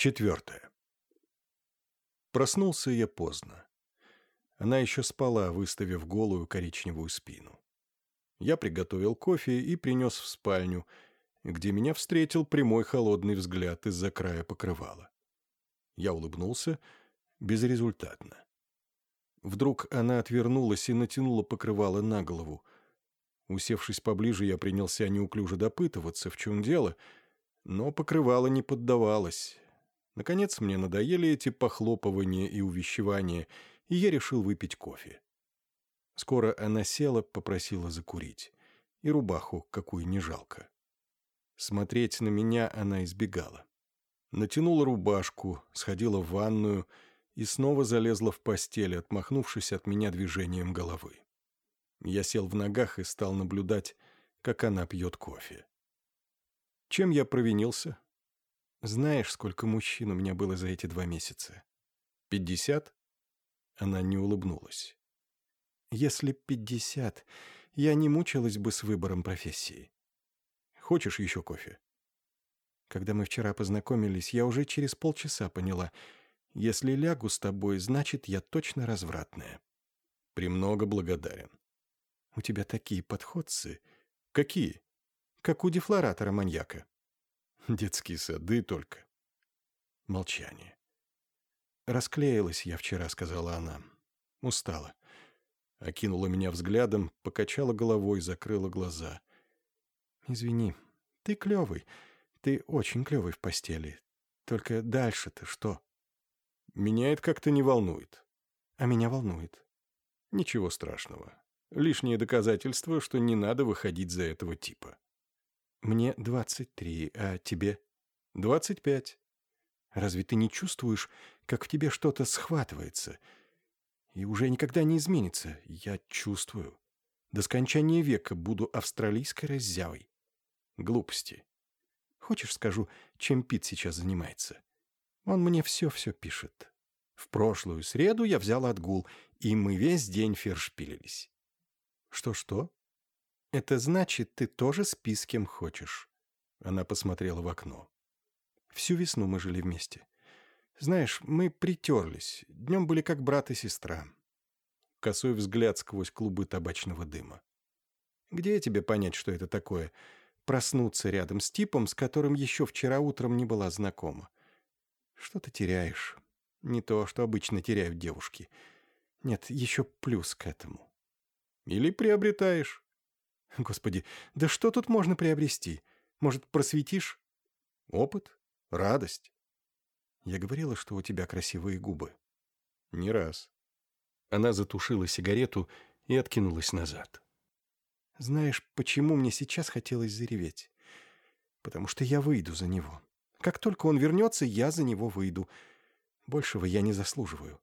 Четвертое. Проснулся я поздно. Она еще спала, выставив голую коричневую спину. Я приготовил кофе и принес в спальню, где меня встретил прямой холодный взгляд из-за края покрывала. Я улыбнулся безрезультатно. Вдруг она отвернулась и натянула покрывало на голову. Усевшись поближе, я принялся неуклюже допытываться, в чем дело, но покрывало не поддавалось. Наконец мне надоели эти похлопывания и увещевания — и я решил выпить кофе. Скоро она села, попросила закурить. И рубаху, какую не жалко. Смотреть на меня она избегала. Натянула рубашку, сходила в ванную и снова залезла в постель, отмахнувшись от меня движением головы. Я сел в ногах и стал наблюдать, как она пьет кофе. Чем я провинился? Знаешь, сколько мужчин у меня было за эти два месяца? Пятьдесят? Она не улыбнулась. «Если пятьдесят, я не мучилась бы с выбором профессии. Хочешь еще кофе?» Когда мы вчера познакомились, я уже через полчаса поняла, если лягу с тобой, значит, я точно развратная. Премного благодарен. У тебя такие подходцы. Какие? Как у дефлоратора-маньяка. Детские сады только. Молчание. «Расклеилась я вчера», — сказала она. «Устала». Окинула меня взглядом, покачала головой, закрыла глаза. «Извини, ты клевый. Ты очень клевый в постели. Только дальше-то что?» «Меня это как-то не волнует». «А меня волнует». «Ничего страшного. Лишнее доказательство, что не надо выходить за этого типа». «Мне двадцать три, а тебе?» «Двадцать пять». «Разве ты не чувствуешь, как в тебе что-то схватывается. И уже никогда не изменится, я чувствую. До скончания века буду австралийской раззявой. Глупости. Хочешь, скажу, чем Пит сейчас занимается? Он мне все-все пишет. В прошлую среду я взял отгул, и мы весь день фершпилились. Что-что? Это значит, ты тоже спи с кем хочешь. Она посмотрела в окно. Всю весну мы жили вместе. Знаешь, мы притерлись. Днем были как брат и сестра. Косой взгляд сквозь клубы табачного дыма. Где тебе понять, что это такое? Проснуться рядом с типом, с которым еще вчера утром не была знакома. Что ты теряешь? Не то, что обычно теряют девушки. Нет, еще плюс к этому. Или приобретаешь. Господи, да что тут можно приобрести? Может, просветишь? Опыт? Радость? Я говорила, что у тебя красивые губы. Не раз. Она затушила сигарету и откинулась назад. Знаешь, почему мне сейчас хотелось зареветь? Потому что я выйду за него. Как только он вернется, я за него выйду. Большего я не заслуживаю.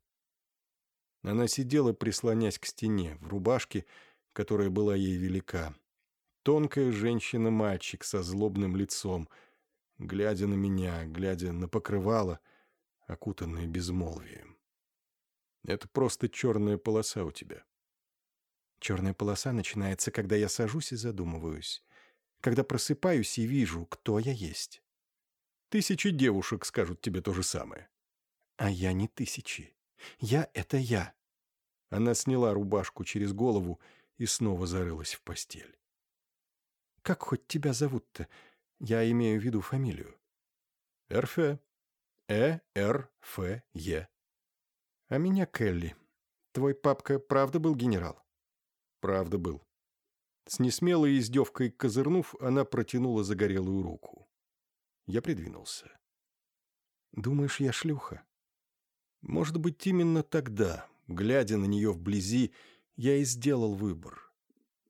Она сидела, прислонясь к стене, в рубашке, которая была ей велика. Тонкая женщина-мальчик со злобным лицом — глядя на меня, глядя на покрывало, окутанное безмолвием. Это просто черная полоса у тебя. Черная полоса начинается, когда я сажусь и задумываюсь. Когда просыпаюсь и вижу, кто я есть. Тысячи девушек скажут тебе то же самое. А я не тысячи. Я — это я. Она сняла рубашку через голову и снова зарылась в постель. «Как хоть тебя зовут-то?» Я имею в виду фамилию. РФ. Э-Р-Ф-Е. А меня Келли. Твой папка правда был генерал? Правда был. С несмелой издевкой козырнув, она протянула загорелую руку. Я придвинулся. «Думаешь, я шлюха?» Может быть, именно тогда, глядя на нее вблизи, я и сделал выбор.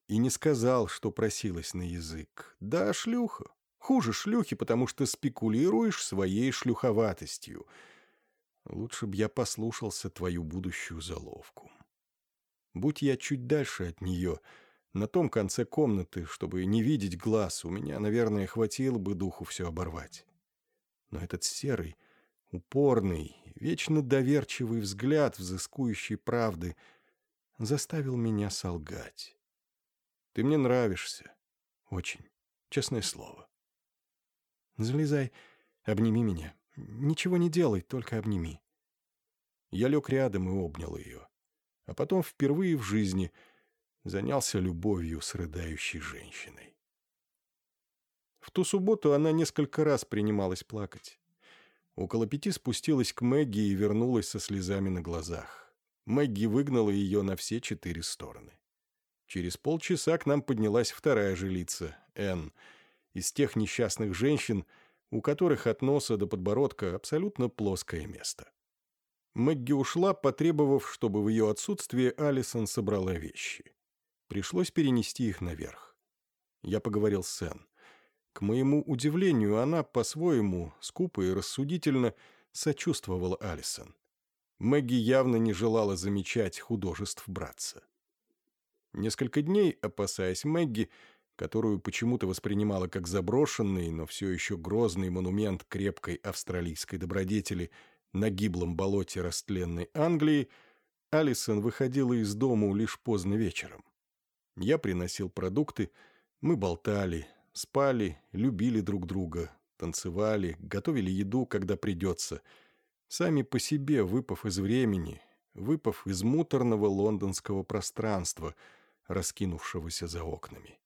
И не сказал, что просилась на язык. Да, шлюха. Хуже шлюхи, потому что спекулируешь своей шлюховатостью. Лучше б я послушался твою будущую заловку. Будь я чуть дальше от нее, на том конце комнаты, чтобы не видеть глаз, у меня, наверное, хватило бы духу все оборвать. Но этот серый, упорный, вечно доверчивый взгляд взыскующей правды заставил меня солгать. Ты мне нравишься. Очень. Честное слово. Залезай, обними меня. Ничего не делай, только обними». Я лег рядом и обнял ее. А потом впервые в жизни занялся любовью с рыдающей женщиной. В ту субботу она несколько раз принималась плакать. Около пяти спустилась к Мэгги и вернулась со слезами на глазах. Мэгги выгнала ее на все четыре стороны. Через полчаса к нам поднялась вторая жилица, Энн, из тех несчастных женщин, у которых от носа до подбородка абсолютно плоское место. Мэгги ушла, потребовав, чтобы в ее отсутствие Алисон собрала вещи. Пришлось перенести их наверх. Я поговорил с Энн. К моему удивлению, она по-своему, скупо и рассудительно, сочувствовала Алисон. Мэгги явно не желала замечать художеств братца. Несколько дней, опасаясь Мэгги, которую почему-то воспринимала как заброшенный, но все еще грозный монумент крепкой австралийской добродетели на гиблом болоте растленной Англии, Алисон выходила из дому лишь поздно вечером. Я приносил продукты, мы болтали, спали, любили друг друга, танцевали, готовили еду, когда придется, сами по себе выпав из времени, выпав из муторного лондонского пространства – раскинувшегося за окнами.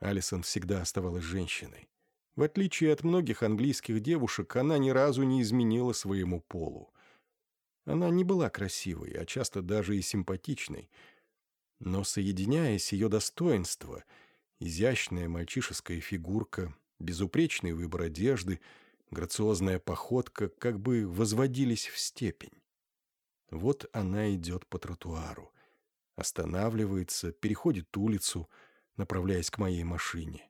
Алисон всегда оставалась женщиной. В отличие от многих английских девушек, она ни разу не изменила своему полу. Она не была красивой, а часто даже и симпатичной. Но, соединяясь ее достоинства, изящная мальчишеская фигурка, безупречный выбор одежды, грациозная походка как бы возводились в степень. Вот она идет по тротуару останавливается, переходит улицу, направляясь к моей машине.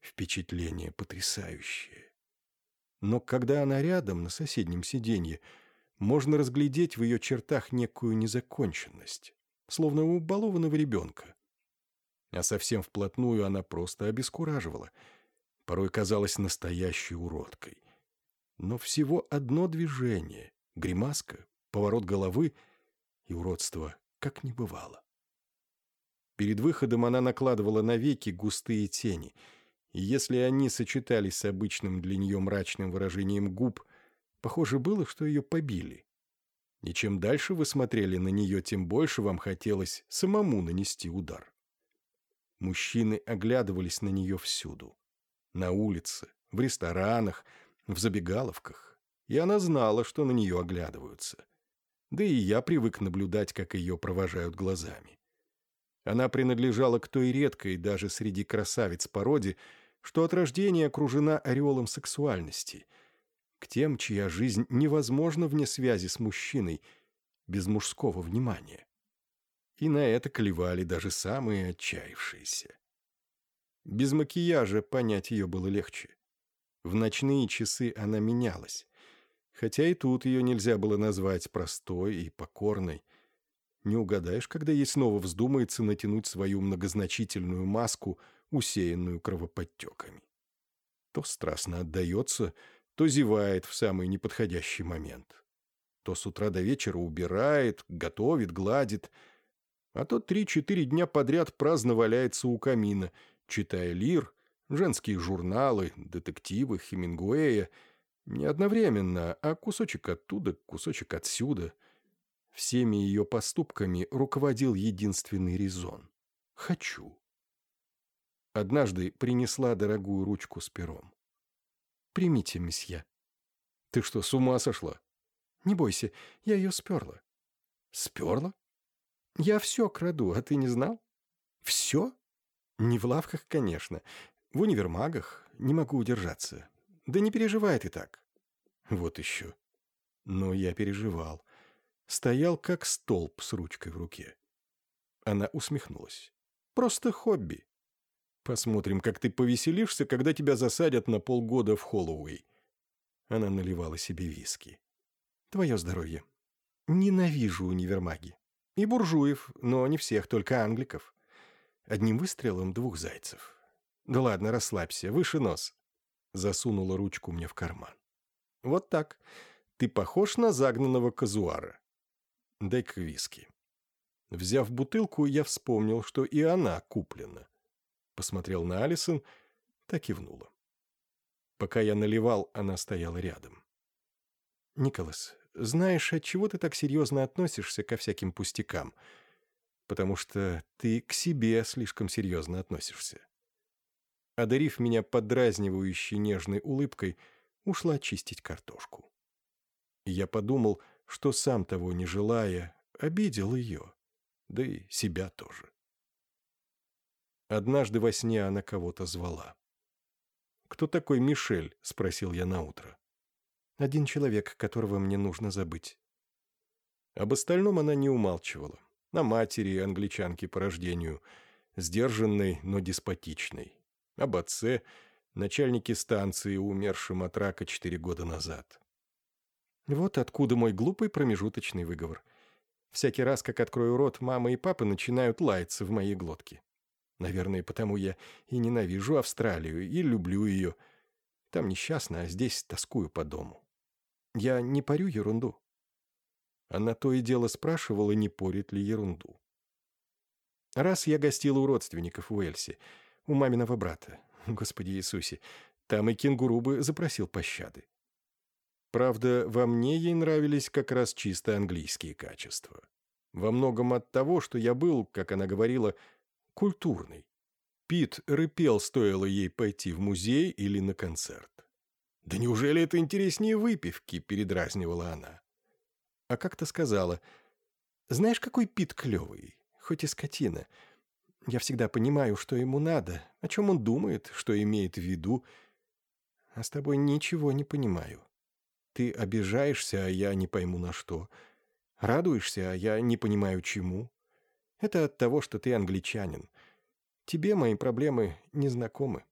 Впечатление потрясающее. Но когда она рядом, на соседнем сиденье, можно разглядеть в ее чертах некую незаконченность, словно у балованного ребенка. А совсем вплотную она просто обескураживала, порой казалась настоящей уродкой. Но всего одно движение, гримаска, поворот головы, и уродство как не бывало. Перед выходом она накладывала на веки густые тени, и если они сочетались с обычным для нее мрачным выражением губ, похоже было, что ее побили. И чем дальше вы смотрели на нее, тем больше вам хотелось самому нанести удар. Мужчины оглядывались на нее всюду. На улице, в ресторанах, в забегаловках. И она знала, что на нее оглядываются да и я привык наблюдать, как ее провожают глазами. Она принадлежала к той редкой, даже среди красавиц породе, что от рождения окружена ореолом сексуальности, к тем, чья жизнь невозможна вне связи с мужчиной, без мужского внимания. И на это клевали даже самые отчаявшиеся. Без макияжа понять ее было легче. В ночные часы она менялась хотя и тут ее нельзя было назвать простой и покорной. Не угадаешь, когда ей снова вздумается натянуть свою многозначительную маску, усеянную кровоподтеками. То страстно отдается, то зевает в самый неподходящий момент. То с утра до вечера убирает, готовит, гладит, а то три-четыре дня подряд праздно валяется у камина, читая лир, женские журналы, детективы Хемингуэя — не одновременно, а кусочек оттуда, кусочек отсюда. Всеми ее поступками руководил единственный резон. «Хочу». Однажды принесла дорогую ручку с пером. «Примите, месье». «Ты что, с ума сошла?» «Не бойся, я ее сперла». «Сперла?» «Я все краду, а ты не знал?» «Все?» «Не в лавках, конечно. В универмагах. Не могу удержаться. Да не переживай ты так. Вот еще. Но я переживал. Стоял как столб с ручкой в руке. Она усмехнулась. Просто хобби. Посмотрим, как ты повеселишься, когда тебя засадят на полгода в Холлоуэй. Она наливала себе виски. Твое здоровье. Ненавижу универмаги. И буржуев, но не всех, только англиков. Одним выстрелом двух зайцев. Да ладно, расслабься, выше нос засунула ручку мне в карман. «Вот так. Ты похож на загнанного казуара. Дай-ка виски». Взяв бутылку, я вспомнил, что и она куплена. Посмотрел на Алисон, так и внула. Пока я наливал, она стояла рядом. «Николас, знаешь, от чего ты так серьезно относишься ко всяким пустякам? Потому что ты к себе слишком серьезно относишься». Одарив меня подразнивающей нежной улыбкой, ушла чистить картошку. Я подумал, что сам того не желая, обидел ее, да и себя тоже. Однажды во сне она кого-то звала. «Кто такой Мишель?» — спросил я наутро. «Один человек, которого мне нужно забыть». Об остальном она не умалчивала. На матери, англичанке по рождению, сдержанной, но деспотичной. Об отце, начальнике станции, умершем от рака четыре года назад. Вот откуда мой глупый промежуточный выговор. Всякий раз, как открою рот, мама и папа начинают лаяться в моей глотке. Наверное, потому я и ненавижу Австралию, и люблю ее. Там несчастно, а здесь тоскую по дому. Я не парю ерунду. Она то и дело спрашивала, не порит ли ерунду. Раз я гостила у родственников в Уэльсе, у маминого брата. Господи Иисусе, там и кенгуру бы запросил пощады. Правда, во мне ей нравились как раз чисто английские качества. Во многом от того, что я был, как она говорила, культурный. Пит рыпел, стоило ей пойти в музей или на концерт. «Да неужели это интереснее выпивки?» – передразнивала она. А как-то сказала, «Знаешь, какой Пит клевый, хоть и скотина. Я всегда понимаю, что ему надо, о чем он думает, что имеет в виду, а с тобой ничего не понимаю. Ты обижаешься, а я не пойму на что. Радуешься, а я не понимаю чему. Это от того, что ты англичанин. Тебе мои проблемы не знакомы.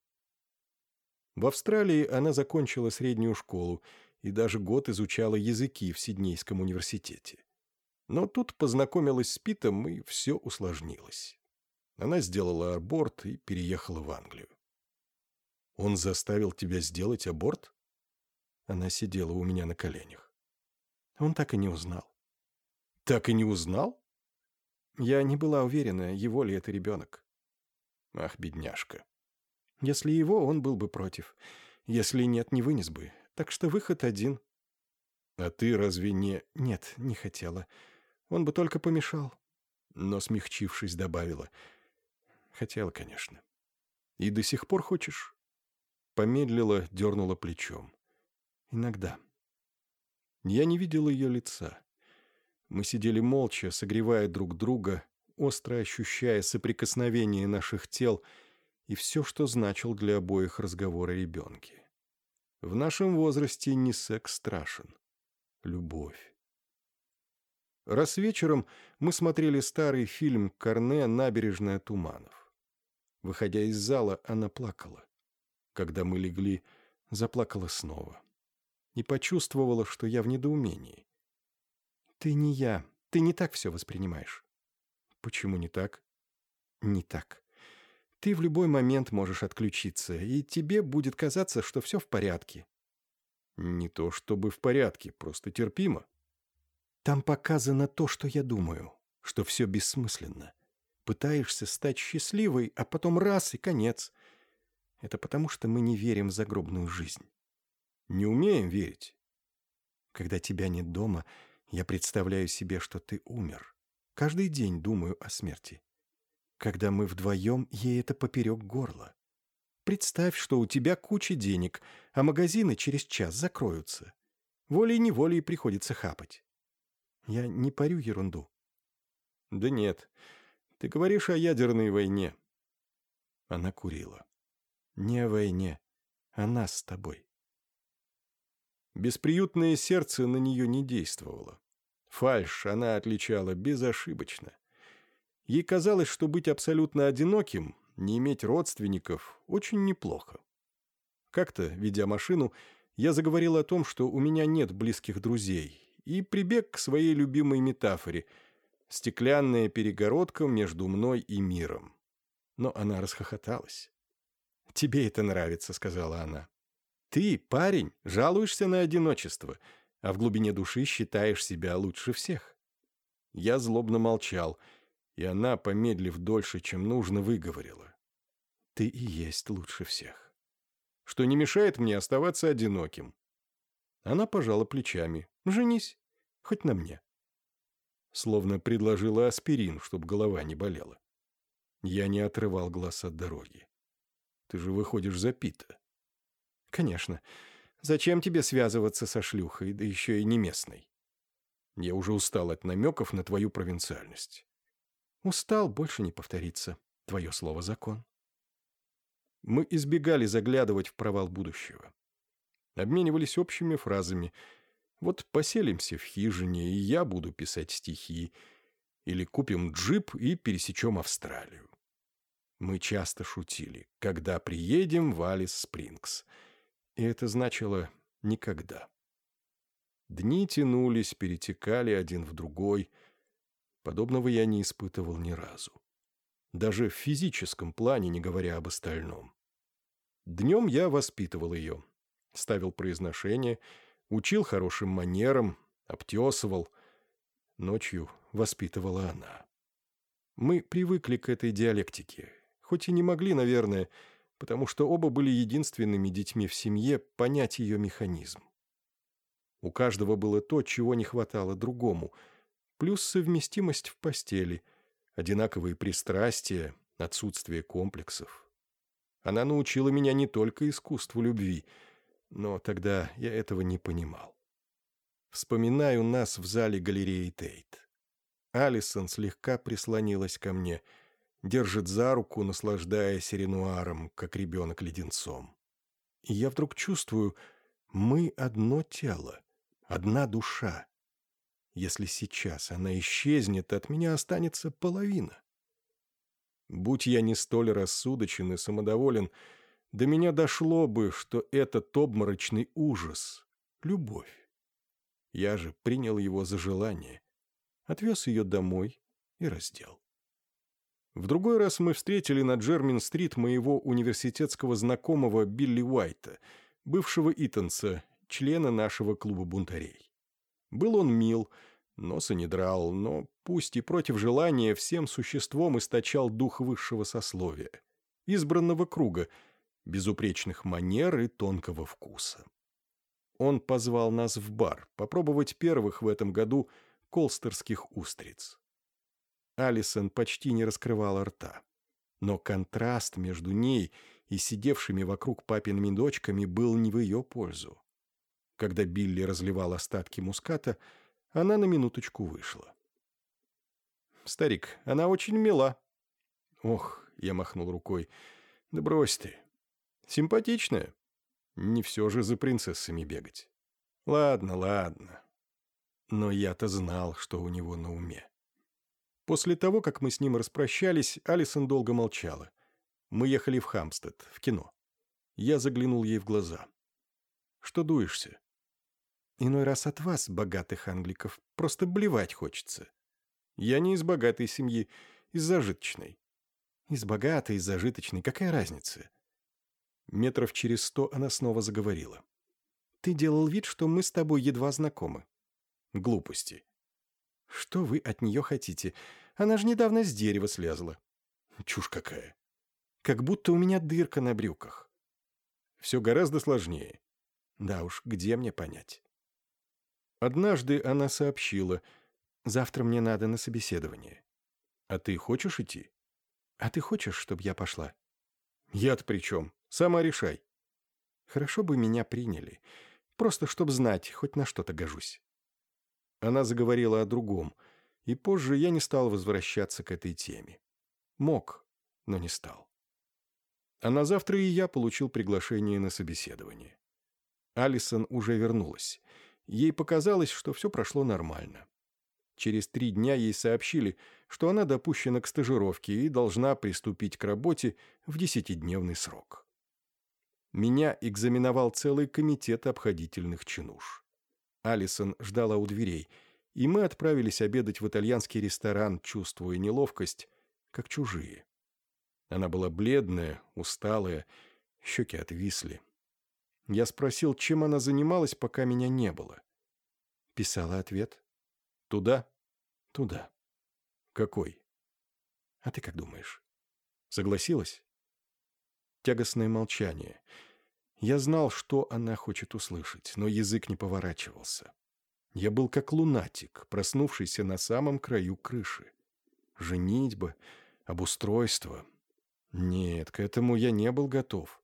В Австралии она закончила среднюю школу и даже год изучала языки в Сиднейском университете. Но тут познакомилась с Питом, и все усложнилось. Она сделала аборт и переехала в Англию. «Он заставил тебя сделать аборт?» Она сидела у меня на коленях. Он так и не узнал. «Так и не узнал?» Я не была уверена, его ли это ребенок. Ах, бедняжка. Если его, он был бы против. Если нет, не вынес бы. Так что выход один. А ты разве не... Нет, не хотела. Он бы только помешал. Но, смягчившись, добавила. Хотела, конечно. И до сих пор хочешь? Помедлила, дернула плечом. Иногда. Я не видел ее лица. Мы сидели молча, согревая друг друга, остро ощущая соприкосновение наших тел и все, что значил для обоих разговор о ребенке. В нашем возрасте не секс страшен. Любовь. Раз вечером мы смотрели старый фильм «Корне. Набережная туманов». Выходя из зала, она плакала. Когда мы легли, заплакала снова. И почувствовала, что я в недоумении. «Ты не я. Ты не так все воспринимаешь». «Почему не так?» «Не так. Ты в любой момент можешь отключиться, и тебе будет казаться, что все в порядке». «Не то чтобы в порядке, просто терпимо». «Там показано то, что я думаю, что все бессмысленно. Пытаешься стать счастливой, а потом раз и конец. Это потому, что мы не верим в загробную жизнь». «Не умеем верить». «Когда тебя нет дома, я представляю себе, что ты умер. Каждый день думаю о смерти. Когда мы вдвоем, ей это поперек горла. Представь, что у тебя куча денег, а магазины через час закроются. Волей-неволей приходится хапать. Я не парю ерунду. Да нет, ты говоришь о ядерной войне. Она курила. Не о войне, а нас с тобой. Бесприютное сердце на нее не действовало. Фальш она отличала безошибочно. Ей казалось, что быть абсолютно одиноким, не иметь родственников, очень неплохо. Как-то, ведя машину, я заговорил о том, что у меня нет близких друзей, и прибег к своей любимой метафоре – стеклянная перегородка между мной и миром. Но она расхохоталась. «Тебе это нравится», — сказала она. «Ты, парень, жалуешься на одиночество — а в глубине души считаешь себя лучше всех. Я злобно молчал, и она, помедлив дольше, чем нужно, выговорила. Ты и есть лучше всех. что не мешает мне оставаться одиноким. Она пожала плечами. «Женись, хоть на мне». Словно предложила аспирин, чтобы голова не болела. Я не отрывал глаз от дороги. «Ты же выходишь за Пита». «Конечно. Зачем тебе связываться со шлюхой, да еще и не местной?» «Я уже устал от намеков на твою провинциальность». «Устал, больше не повторится. Твое слово — закон». Мы избегали заглядывать в провал будущего. Обменивались общими фразами. Вот поселимся в хижине, и я буду писать стихи. Или купим джип и пересечем Австралию. Мы часто шутили, когда приедем в Алис-Спрингс. И это значило «никогда». Дни тянулись, перетекали один в другой. Подобного я не испытывал ни разу. Даже в физическом плане, не говоря об остальном. Днем я воспитывал ее. Ставил произношение, учил хорошим манерам, обтесывал. Ночью воспитывала она. Мы привыкли к этой диалектике, хоть и не могли, наверное, потому что оба были единственными детьми в семье, понять ее механизм. У каждого было то, чего не хватало другому, плюс совместимость в постели, одинаковые пристрастия, отсутствие комплексов. Она научила меня не только искусству любви, но тогда я этого не понимал. Вспоминаю нас в зале галереи Тейт. Алисон слегка прислонилась ко мне, держит за руку, наслаждаясь ренуаром, как ребенок леденцом. И я вдруг чувствую, мы одно тело, одна душа. Если сейчас она исчезнет, от меня останется половина. Будь я не столь рассудочен и самодоволен, до меня дошло бы, что этот обморочный ужас — любовь. Я же принял его за желание, отвез ее домой и раздел. В другой раз мы встретили на Джермин-стрит моего университетского знакомого Билли Уайта, бывшего итанца, члена нашего клуба бунтарей. Был он мил, носа не драл, но, пусть и против желания, всем существом источал дух высшего сословия, избранного круга, безупречных манер и тонкого вкуса. Он позвал нас в бар попробовать первых в этом году колстерских устриц. Алисон почти не раскрывала рта. Но контраст между ней и сидевшими вокруг папиными дочками был не в ее пользу. Когда Билли разливал остатки муската, она на минуточку вышла. «Старик, она очень мила». «Ох», — я махнул рукой, — «да брось ты. Симпатичная. Не все же за принцессами бегать. Ладно, ладно». Но я-то знал, что у него на уме. После того, как мы с ним распрощались, Алисон долго молчала. Мы ехали в Хамстед, в кино. Я заглянул ей в глаза. «Что дуешься?» «Иной раз от вас, богатых англиков, просто блевать хочется. Я не из богатой семьи, из зажиточной». «Из богатой, из зажиточной, какая разница?» Метров через сто она снова заговорила. «Ты делал вид, что мы с тобой едва знакомы». «Глупости. «Что вы от нее хотите? Она же недавно с дерева слезла». «Чушь какая!» «Как будто у меня дырка на брюках». «Все гораздо сложнее». «Да уж, где мне понять?» Однажды она сообщила, «Завтра мне надо на собеседование». «А ты хочешь идти?» «А ты хочешь, чтобы я пошла?» «Я-то при чем? Сама решай». «Хорошо бы меня приняли. Просто чтобы знать, хоть на что-то гожусь». Она заговорила о другом, и позже я не стал возвращаться к этой теме. Мог, но не стал. А на завтра и я получил приглашение на собеседование. Алисон уже вернулась. Ей показалось, что все прошло нормально. Через три дня ей сообщили, что она допущена к стажировке и должна приступить к работе в десятидневный срок. Меня экзаменовал целый комитет обходительных чинуш. Алисон ждала у дверей, и мы отправились обедать в итальянский ресторан, чувствуя неловкость, как чужие. Она была бледная, усталая, щеки отвисли. Я спросил, чем она занималась, пока меня не было. Писала ответ. «Туда?» «Туда». «Какой?» «А ты как думаешь?» «Согласилась?» Тягостное молчание. Я знал, что она хочет услышать, но язык не поворачивался. Я был как лунатик, проснувшийся на самом краю крыши. Женитьба, обустройство. Нет, к этому я не был готов.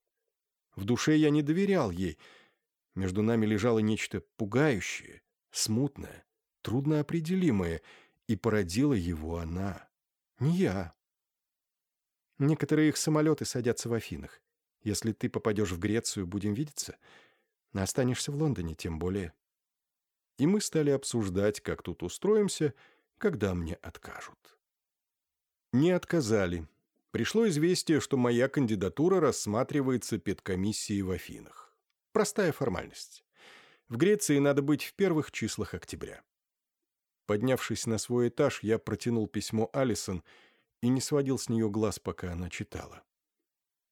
В душе я не доверял ей. Между нами лежало нечто пугающее, смутное, трудноопределимое, и породила его она, не я. Некоторые их самолеты садятся в Афинах. Если ты попадешь в Грецию, будем видеться. Останешься в Лондоне, тем более. И мы стали обсуждать, как тут устроимся, когда мне откажут. Не отказали. Пришло известие, что моя кандидатура рассматривается педкомиссией в Афинах. Простая формальность. В Греции надо быть в первых числах октября. Поднявшись на свой этаж, я протянул письмо Алисон и не сводил с нее глаз, пока она читала.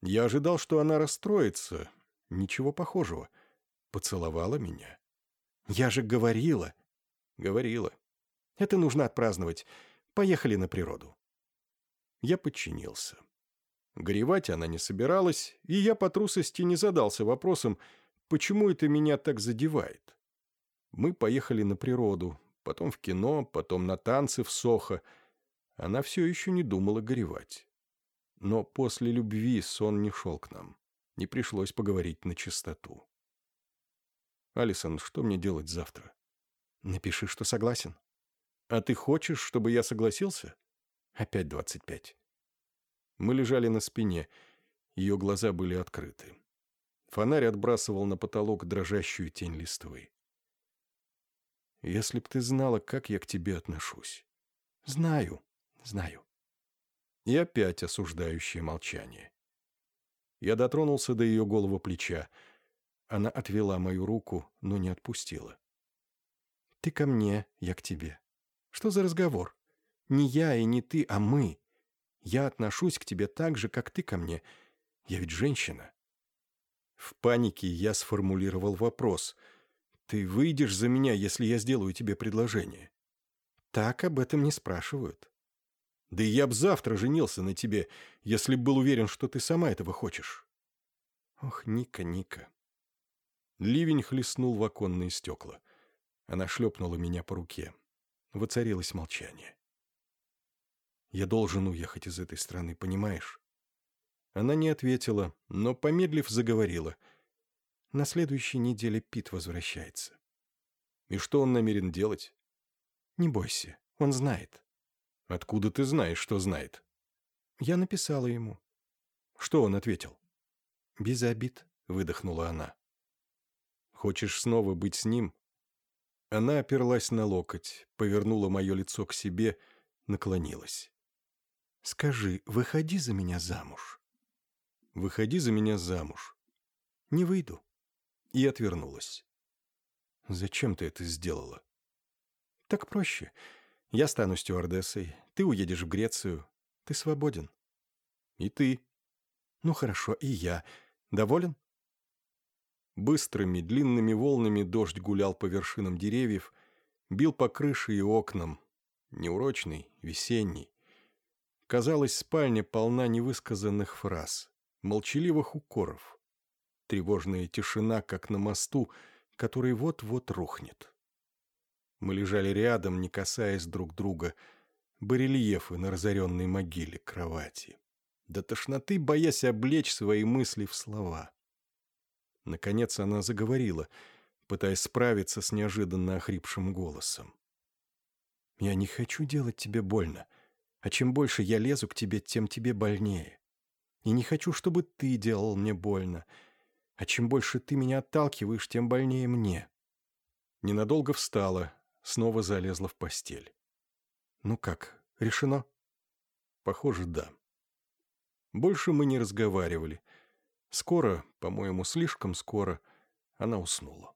Я ожидал, что она расстроится. Ничего похожего. Поцеловала меня. «Я же говорила!» «Говорила. Это нужно отпраздновать. Поехали на природу». Я подчинился. Горевать она не собиралась, и я по трусости не задался вопросом, почему это меня так задевает. Мы поехали на природу, потом в кино, потом на танцы в Сохо. Она все еще не думала горевать. Но после любви сон не шел к нам. Не пришлось поговорить на чистоту. «Алисон, что мне делать завтра?» «Напиши, что согласен». «А ты хочешь, чтобы я согласился?» «Опять двадцать пять». Мы лежали на спине. Ее глаза были открыты. Фонарь отбрасывал на потолок дрожащую тень листвы. «Если б ты знала, как я к тебе отношусь». «Знаю, знаю». И опять осуждающее молчание. Я дотронулся до ее голого плеча. Она отвела мою руку, но не отпустила. «Ты ко мне, я к тебе. Что за разговор? Не я и не ты, а мы. Я отношусь к тебе так же, как ты ко мне. Я ведь женщина». В панике я сформулировал вопрос. «Ты выйдешь за меня, если я сделаю тебе предложение?» «Так об этом не спрашивают». Да и я б завтра женился на тебе, если б был уверен, что ты сама этого хочешь. Ох, Ника, Ника. Ливень хлестнул в оконные стекла. Она шлепнула меня по руке. Воцарилось молчание. Я должен уехать из этой страны, понимаешь? Она не ответила, но, помедлив, заговорила. На следующей неделе Пит возвращается. И что он намерен делать? Не бойся, он знает. «Откуда ты знаешь, что знает?» «Я написала ему». «Что он ответил?» «Без обид», — выдохнула она. «Хочешь снова быть с ним?» Она оперлась на локоть, повернула мое лицо к себе, наклонилась. «Скажи, выходи за меня замуж». «Выходи за меня замуж». «Не выйду». И отвернулась. «Зачем ты это сделала?» «Так проще. Я стану стюардессой, ты уедешь в Грецию. Ты свободен. И ты. Ну хорошо, и я. Доволен? Быстрыми, длинными волнами дождь гулял по вершинам деревьев, бил по крыше и окнам. Неурочный, весенний. Казалось, спальня полна невысказанных фраз, молчаливых укоров. Тревожная тишина, как на мосту, который вот-вот рухнет. Мы лежали рядом, не касаясь друг друга, барельефы на разоренной могиле кровати. До тошноты боясь облечь свои мысли в слова. Наконец она заговорила, пытаясь справиться с неожиданно охрипшим голосом. «Я не хочу делать тебе больно, а чем больше я лезу к тебе, тем тебе больнее. И не хочу, чтобы ты делал мне больно, а чем больше ты меня отталкиваешь, тем больнее мне». Ненадолго встала, снова залезла в постель. «Ну как, решено?» «Похоже, да». Больше мы не разговаривали. Скоро, по-моему, слишком скоро, она уснула.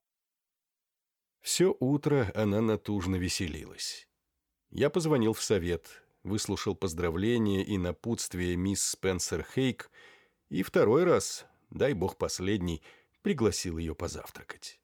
Все утро она натужно веселилась. Я позвонил в совет, выслушал поздравления и напутствие мисс Спенсер Хейк и второй раз, дай бог последний, пригласил ее позавтракать.